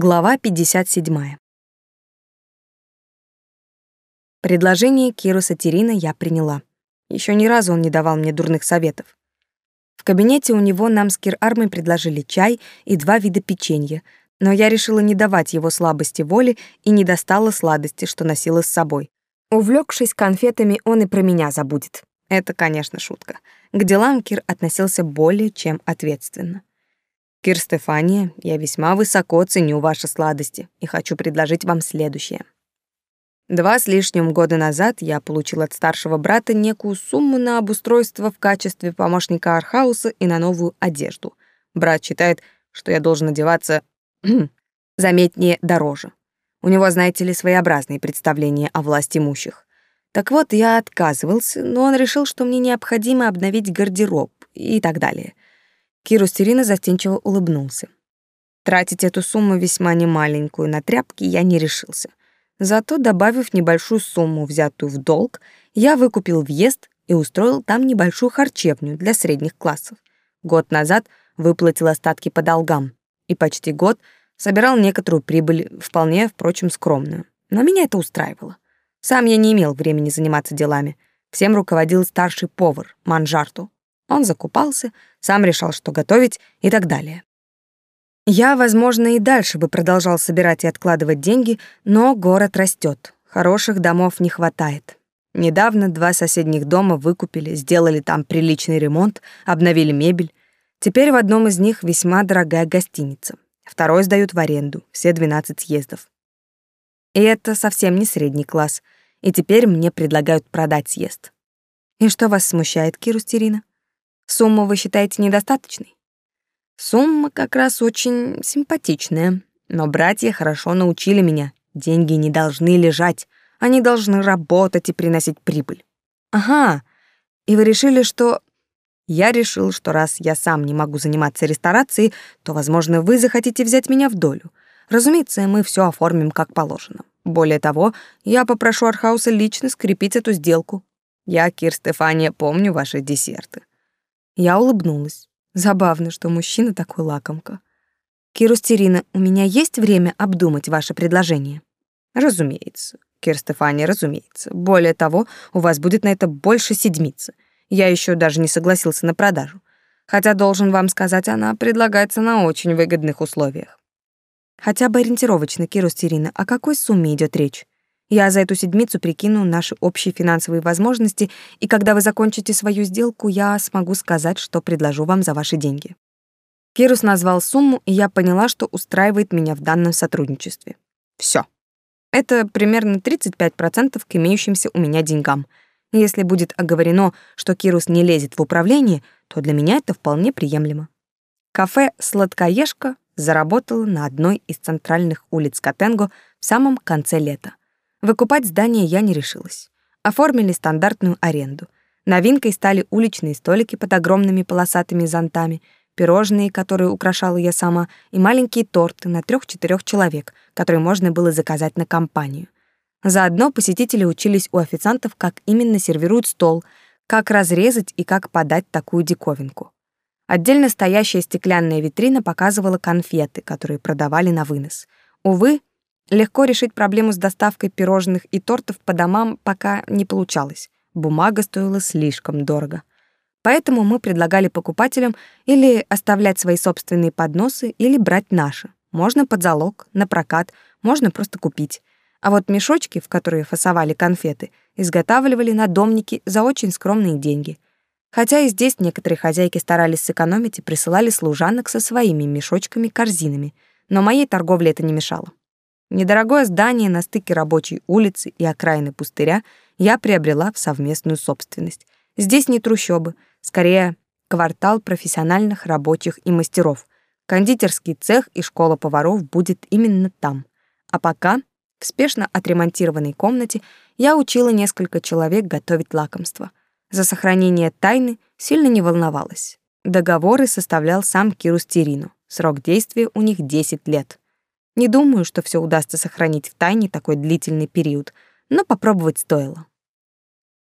Глава 57. Предложение Кируса Терина я приняла. Еще ни разу он не давал мне дурных советов. В кабинете у него нам с Кир-Армой предложили чай и два вида печенья, но я решила не давать его слабости воли и не достала сладости, что носила с собой. Увлекшись конфетами, он и про меня забудет. Это, конечно, шутка. К делам Кир относился более чем ответственно. Кир Стефания, я весьма высоко ценю ваши сладости и хочу предложить вам следующее. Два с лишним года назад я получил от старшего брата некую сумму на обустройство в качестве помощника Архауса и на новую одежду. Брат считает, что я должен одеваться заметнее дороже. У него, знаете ли, своеобразные представления о власти имущих. Так вот, я отказывался, но он решил, что мне необходимо обновить гардероб и так далее — Киру Стерина застенчиво улыбнулся. Тратить эту сумму весьма немаленькую на тряпки я не решился. Зато, добавив небольшую сумму, взятую в долг, я выкупил въезд и устроил там небольшую харчевню для средних классов. Год назад выплатил остатки по долгам и почти год собирал некоторую прибыль, вполне, впрочем, скромную. Но меня это устраивало. Сам я не имел времени заниматься делами. Всем руководил старший повар, Манжарту. Он закупался, сам решал, что готовить и так далее. Я, возможно, и дальше бы продолжал собирать и откладывать деньги, но город растет, хороших домов не хватает. Недавно два соседних дома выкупили, сделали там приличный ремонт, обновили мебель. Теперь в одном из них весьма дорогая гостиница. Второй сдают в аренду, все 12 съездов. И это совсем не средний класс. И теперь мне предлагают продать съезд. И что вас смущает, Кирустерина? Сумму вы считаете недостаточной? Сумма как раз очень симпатичная, но братья хорошо научили меня. Деньги не должны лежать, они должны работать и приносить прибыль. Ага. И вы решили, что я решил, что раз я сам не могу заниматься ресторацией, то, возможно, вы захотите взять меня в долю. Разумеется, мы все оформим как положено. Более того, я попрошу Архауса лично скрепить эту сделку. Я, Кир Стефания, помню ваши десерты. Я улыбнулась. Забавно, что мужчина такой лакомка. Кирустерина, у меня есть время обдумать ваше предложение? Разумеется. Кир Стефани, разумеется. Более того, у вас будет на это больше седмицы. Я еще даже не согласился на продажу. Хотя, должен вам сказать, она предлагается на очень выгодных условиях. Хотя бы ориентировочно, Кирустерина, о какой сумме идет речь? Я за эту седмицу прикину наши общие финансовые возможности, и когда вы закончите свою сделку, я смогу сказать, что предложу вам за ваши деньги. Кирус назвал сумму, и я поняла, что устраивает меня в данном сотрудничестве. Все. Это примерно 35% к имеющимся у меня деньгам. Если будет оговорено, что Кирус не лезет в управление, то для меня это вполне приемлемо. Кафе «Сладкоежка» заработало на одной из центральных улиц Катенго в самом конце лета. Выкупать здание я не решилась. Оформили стандартную аренду. Новинкой стали уличные столики под огромными полосатыми зонтами, пирожные, которые украшала я сама, и маленькие торты на трех-четырех человек, которые можно было заказать на компанию. Заодно посетители учились у официантов, как именно сервируют стол, как разрезать и как подать такую диковинку. Отдельно стоящая стеклянная витрина показывала конфеты, которые продавали на вынос. Увы, Легко решить проблему с доставкой пирожных и тортов по домам пока не получалось. Бумага стоила слишком дорого. Поэтому мы предлагали покупателям или оставлять свои собственные подносы, или брать наши. Можно под залог, на прокат, можно просто купить. А вот мешочки, в которые фасовали конфеты, изготавливали на домнике за очень скромные деньги. Хотя и здесь некоторые хозяйки старались сэкономить и присылали служанок со своими мешочками-корзинами, но моей торговле это не мешало. Недорогое здание на стыке рабочей улицы и окраины пустыря я приобрела в совместную собственность. Здесь не трущобы, скорее квартал профессиональных рабочих и мастеров. Кондитерский цех и школа поваров будет именно там. А пока в спешно отремонтированной комнате я учила несколько человек готовить лакомства. За сохранение тайны сильно не волновалась. Договоры составлял сам Кирус Терину. Срок действия у них 10 лет. Не думаю, что все удастся сохранить в тайне такой длительный период, но попробовать стоило.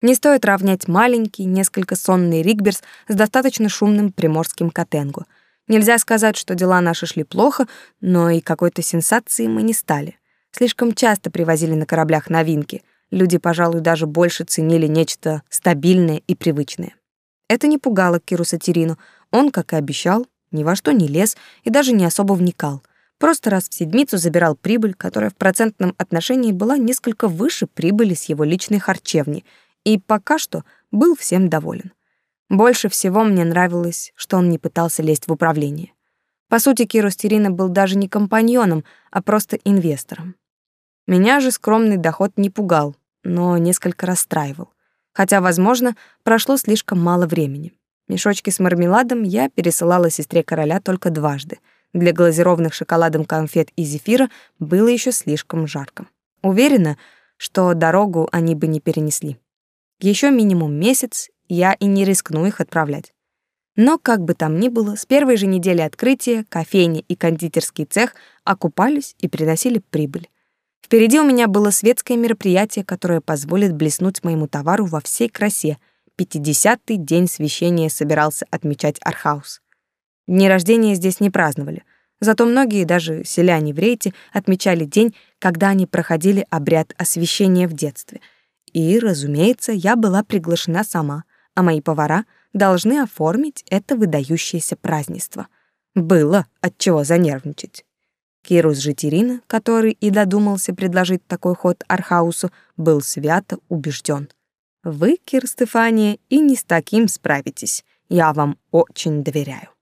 Не стоит равнять маленький, несколько сонный Ригберс с достаточно шумным приморским Котенгу. Нельзя сказать, что дела наши шли плохо, но и какой-то сенсации мы не стали. Слишком часто привозили на кораблях новинки. Люди, пожалуй, даже больше ценили нечто стабильное и привычное. Это не пугало Киру Сатирину. Он, как и обещал, ни во что не лез и даже не особо вникал. Просто раз в седмицу забирал прибыль, которая в процентном отношении была несколько выше прибыли с его личной харчевни, и пока что был всем доволен. Больше всего мне нравилось, что он не пытался лезть в управление. По сути, Киру Стерина был даже не компаньоном, а просто инвестором. Меня же скромный доход не пугал, но несколько расстраивал. Хотя, возможно, прошло слишком мало времени. Мешочки с мармеладом я пересылала сестре короля только дважды. Для глазированных шоколадом конфет и зефира было еще слишком жарко. Уверена, что дорогу они бы не перенесли. Еще минимум месяц, я и не рискну их отправлять. Но как бы там ни было, с первой же недели открытия кофейни и кондитерский цех окупались и приносили прибыль. Впереди у меня было светское мероприятие, которое позволит блеснуть моему товару во всей красе. Пятидесятый день священия собирался отмечать Архаус. Дни рождения здесь не праздновали, зато многие, даже селяне в Рейте, отмечали день, когда они проходили обряд освящения в детстве. И, разумеется, я была приглашена сама — а мои повара должны оформить это выдающееся празднество. Было от чего занервничать. Кирус Житерина, который и додумался предложить такой ход Архаусу, был свято убежден. Вы, Кир Стефания, и не с таким справитесь. Я вам очень доверяю.